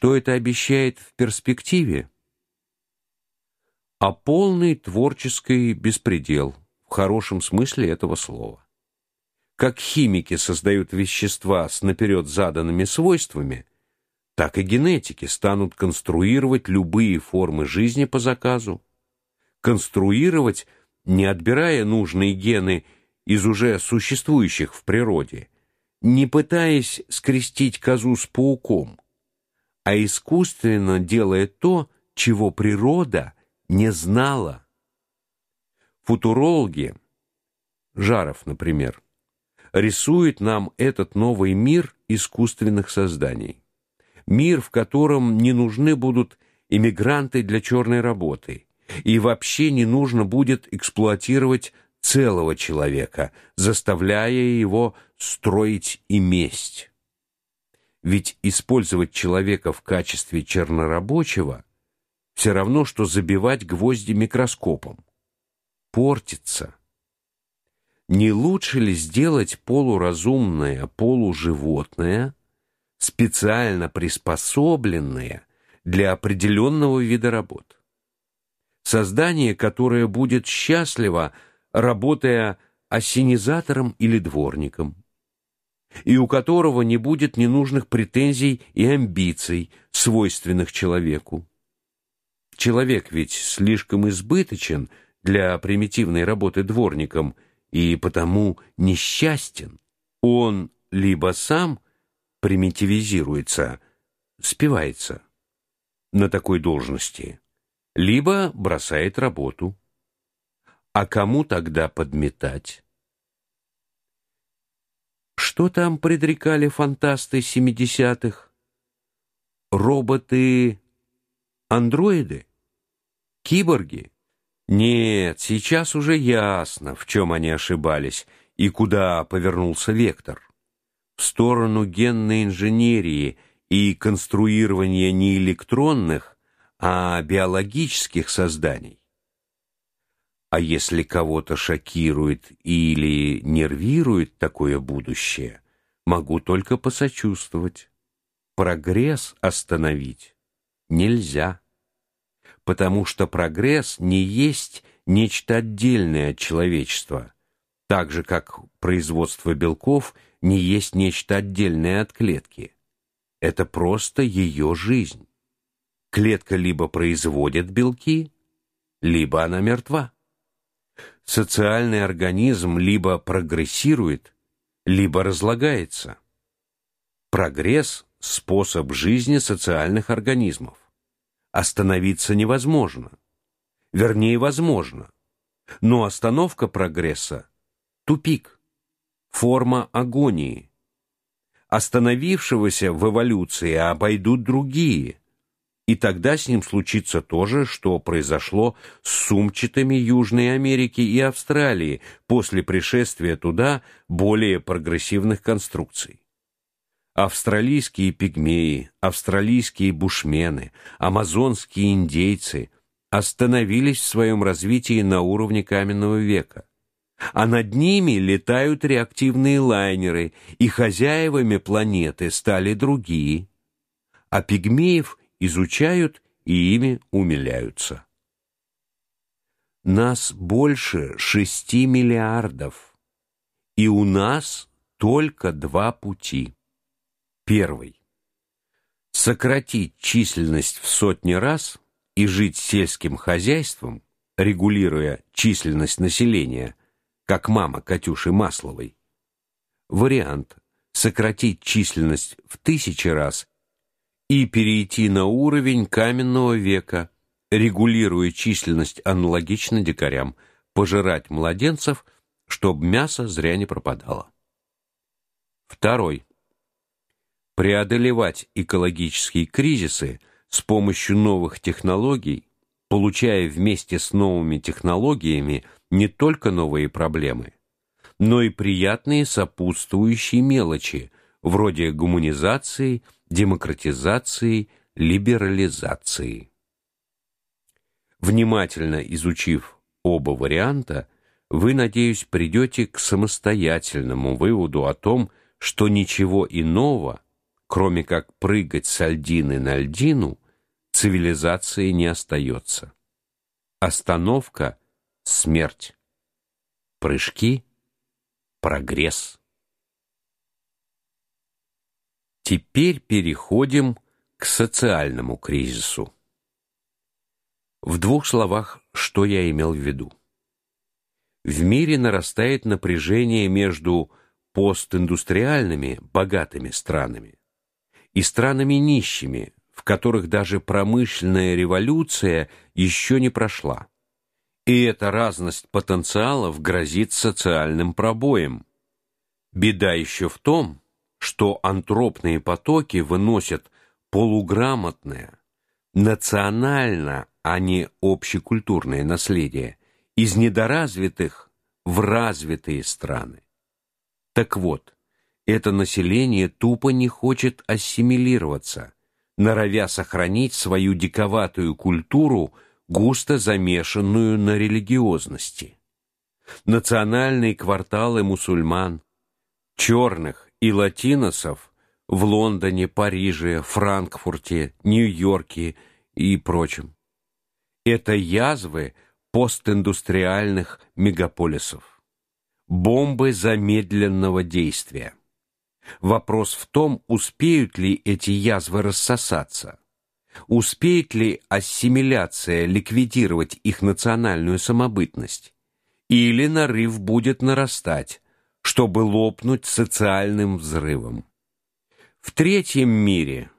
Что это обещает в перспективе? А полный творческий беспредел в хорошем смысле этого слова. Как химики создают вещества с наперед заданными свойствами, так и генетики станут конструировать любые формы жизни по заказу. Конструировать, не отбирая нужные гены из уже существующих в природе, не пытаясь скрестить козу с пауком, а искусственно делая то, чего природа не знала. Футурологи, Жаров, например, рисует нам этот новый мир искусственных созданий. Мир, в котором не нужны будут иммигранты для черной работы, и вообще не нужно будет эксплуатировать целого человека, заставляя его строить и месть. Ведь использовать человека в качестве чернорабочего все равно что забивать гвозди микроскопом. Портится. Не лучше ли сделать полуразумное, полуживотное, специально приспособленное для определенного вида работ? Создание, которое будет счастливо работая ассенизатором или дворником, и у которого не будет ненужных претензий и амбиций, свойственных человеку. Человек ведь слишком избыточен для примитивной работы дворником и потому несчастен. Он либо сам примитивизируется, спивается на такой должности, либо бросает работу. А кому тогда подметать? Что там предрекали фантасты семидесятых? Роботы-андроиды? Киборги? Нет, сейчас уже ясно, в чем они ошибались и куда повернулся вектор. В сторону генной инженерии и конструирования не электронных, а биологических созданий. А если кого-то шокирует или нервирует такое будущее, могу только посочувствовать. Прогресс остановить нельзя, потому что прогресс не есть нечто отдельное от человечества, так же как производство белков не есть нечто отдельное от клетки. Это просто ее жизнь. Клетка либо производит белки, либо она мертва социальный организм либо прогрессирует, либо разлагается. Прогресс способ жизни социальных организмов. Остановиться невозможно. Вернее, возможно. Но остановка прогресса тупик, форма агонии. Остановившегося в эволюции обойдут другие, и тогда с ним случится то же, что произошло с сумчатыми Южной Америки и Австралии после пришествия туда более прогрессивных конструкций. Австралийские пигмеи, австралийские бушмены, амазонские индейцы остановились в своем развитии на уровне каменного века. А над ними летают реактивные лайнеры, и хозяевами планеты стали другие. А пигмеев изучают и ими умиляются. Нас больше шести миллиардов, и у нас только два пути. Первый сократить численность в сотни раз и жить сельским хозяйством, регулируя численность населения, как мама Катюши Масловой. Вариант сократить численность в тысячи раз и перейти на уровень каменного века, регулируя численность аналогично дикарям, пожирать младенцев, чтобы мясо зря не пропадало. Второй. Преодолевать экологические кризисы с помощью новых технологий, получая вместе с новыми технологиями не только новые проблемы, но и приятные сопутствующие мелочи, вроде гуманизации, демократизации, либерализации. Внимательно изучив оба варианта, вы, надеюсь, придете к самостоятельному выводу о том, что ничего иного, кроме как прыгать с льдины на льдину, цивилизации не остается. Остановка смерть. Прыжки прогресс. Теперь переходим к социальному кризису. В двух словах, что я имел в виду? В мире нарастает напряжение между постиндустриальными, богатыми странами и странами нищими, в которых даже промышленная революция еще не прошла. И эта разность потенциалов грозит социальным пробоем. Беда еще в том, что антропные потоки выносят полуграмотное, национально, а не общекультурное наследие из недоразвитых в развитые страны. Так вот, это население тупо не хочет ассимилироваться, норовя сохранить свою диковатую культуру, густо замешанную на религиозности. Национальные кварталы мусульман, черных и латиносов в Лондоне, Париже, Франкфурте, Нью-Йорке и прочем. Это язвы постиндустриальных мегаполисов. Бомбы замедленного действия. Вопрос в том, успеют ли эти язвы рассосаться. Успеет ли ассимиляция ликвидировать их национальную самобытность? Или нарыв будет нарастать, чтобы лопнуть социальным взрывом? В третьем мире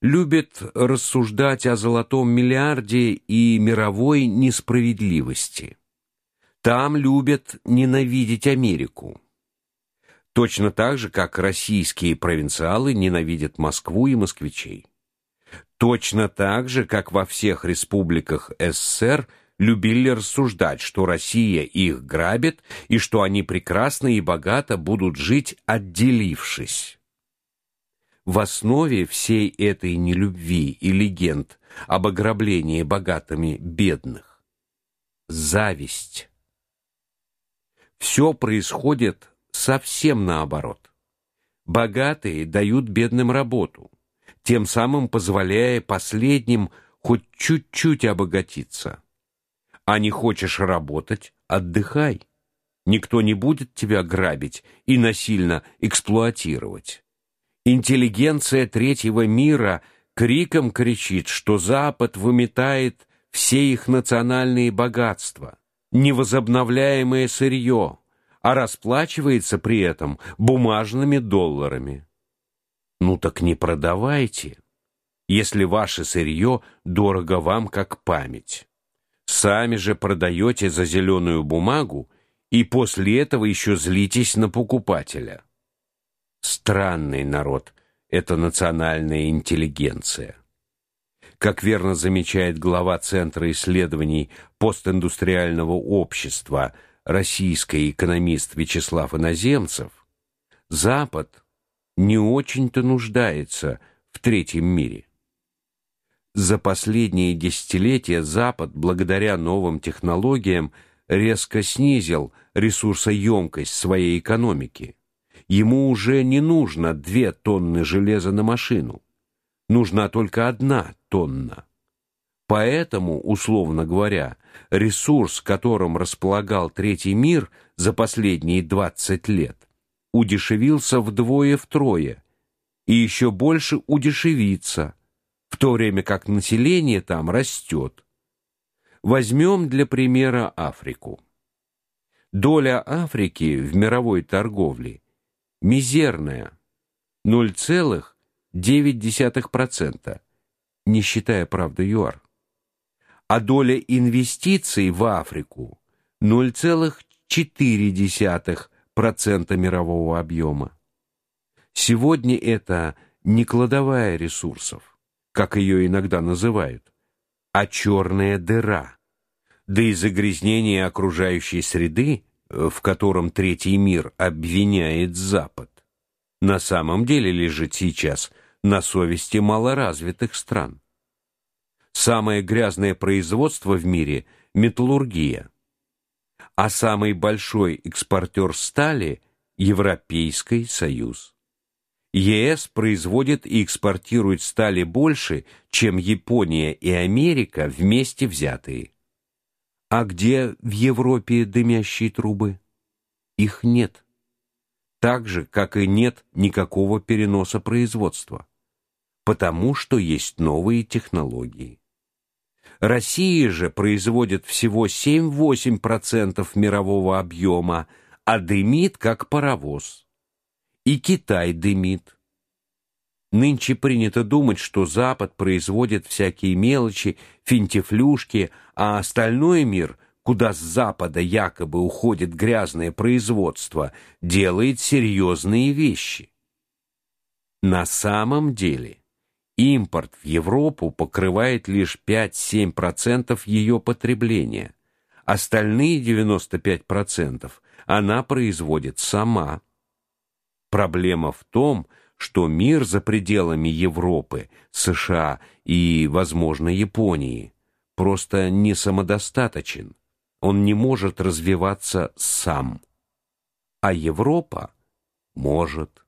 любят рассуждать о золотом миллиарде и мировой несправедливости. Там любят ненавидеть Америку. Точно так же, как российские провинциалы ненавидят Москву и москвичей. Точно так же, как во всех республиках СССР любили рассуждать, что Россия их грабит и что они прекрасно и богато будут жить, отделившись. В основе всей этой нелюбви и легенд об ограблении богатыми бедных зависть. Все происходит совсем наоборот. Богатые дают бедным работу, тем самым позволяя последним хоть чуть-чуть обогатиться. А не хочешь работать отдыхай. Никто не будет тебя грабить и насильно эксплуатировать. Интеллигенция третьего мира криком кричит, что Запад выметает все их национальные богатства, невозобновляемое сырье, а расплачивается при этом бумажными долларами. Ну так не продавайте, если ваше сырье дорого вам как память. Сами же продаете за зеленую бумагу и после этого еще злитесь на покупателя. Странный народ это национальная интеллигенция. Как верно замечает глава Центра исследований постиндустриального общества российский экономист Вячеслав Иноземцев, Запад не очень-то нуждается в третьем мире. За последние десятилетия Запад, благодаря новым технологиям, резко снизил ресурсоемкость своей экономики. Ему уже не нужно две тонны железа на машину. Нужна только одна тонна. Поэтому, условно говоря, ресурс, которым располагал третий мир за последние 20 лет, удешевился вдвое-втрое и еще больше удешевится, в то время как население там растет. Возьмем для примера Африку. Доля Африки в мировой торговле мизерная 0,9%, не считая, правда, ЮАР а доля инвестиций в Африку 0,4% мирового объема. Сегодня это не кладовая ресурсов, как ее иногда называют, а черная дыра. Да и загрязнение окружающей среды, в котором третий мир обвиняет Запад, на самом деле лежит сейчас на совести малоразвитых стран. Самое грязное производство в мире металлургия. А самый большой экспортер стали Европейский Союз. ЕС производит и экспортирует стали больше, чем Япония и Америка вместе взятые. А где в Европе дымящие трубы? Их нет. Так же, как и нет никакого переноса производства. Потому что есть новые технологии. Россия же производит всего 7-8% мирового объема, а дымит как паровоз. И Китай дымит. Нынче принято думать, что Запад производит всякие мелочи, финтифлюшки, а остальной мир, куда с Запада якобы уходит грязное производство, делает серьезные вещи. На самом деле импорт в Европу покрывает лишь 5-7% ее потребления. Остальные 95% она производит сама. Проблема в том, что мир за пределами Европы, США и, возможно, Японии просто не самодостаточен. Он не может развиваться сам. А Европа может